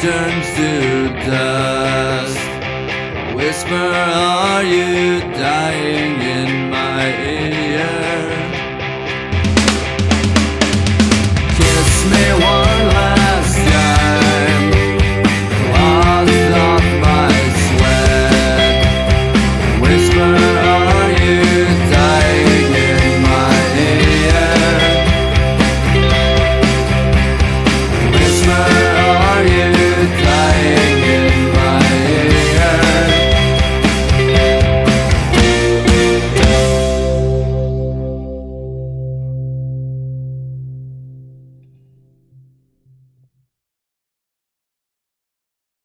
turns to dust. Whisper, are you dying in my ear? Kiss me one last time. Lost off my sweat. Whisper.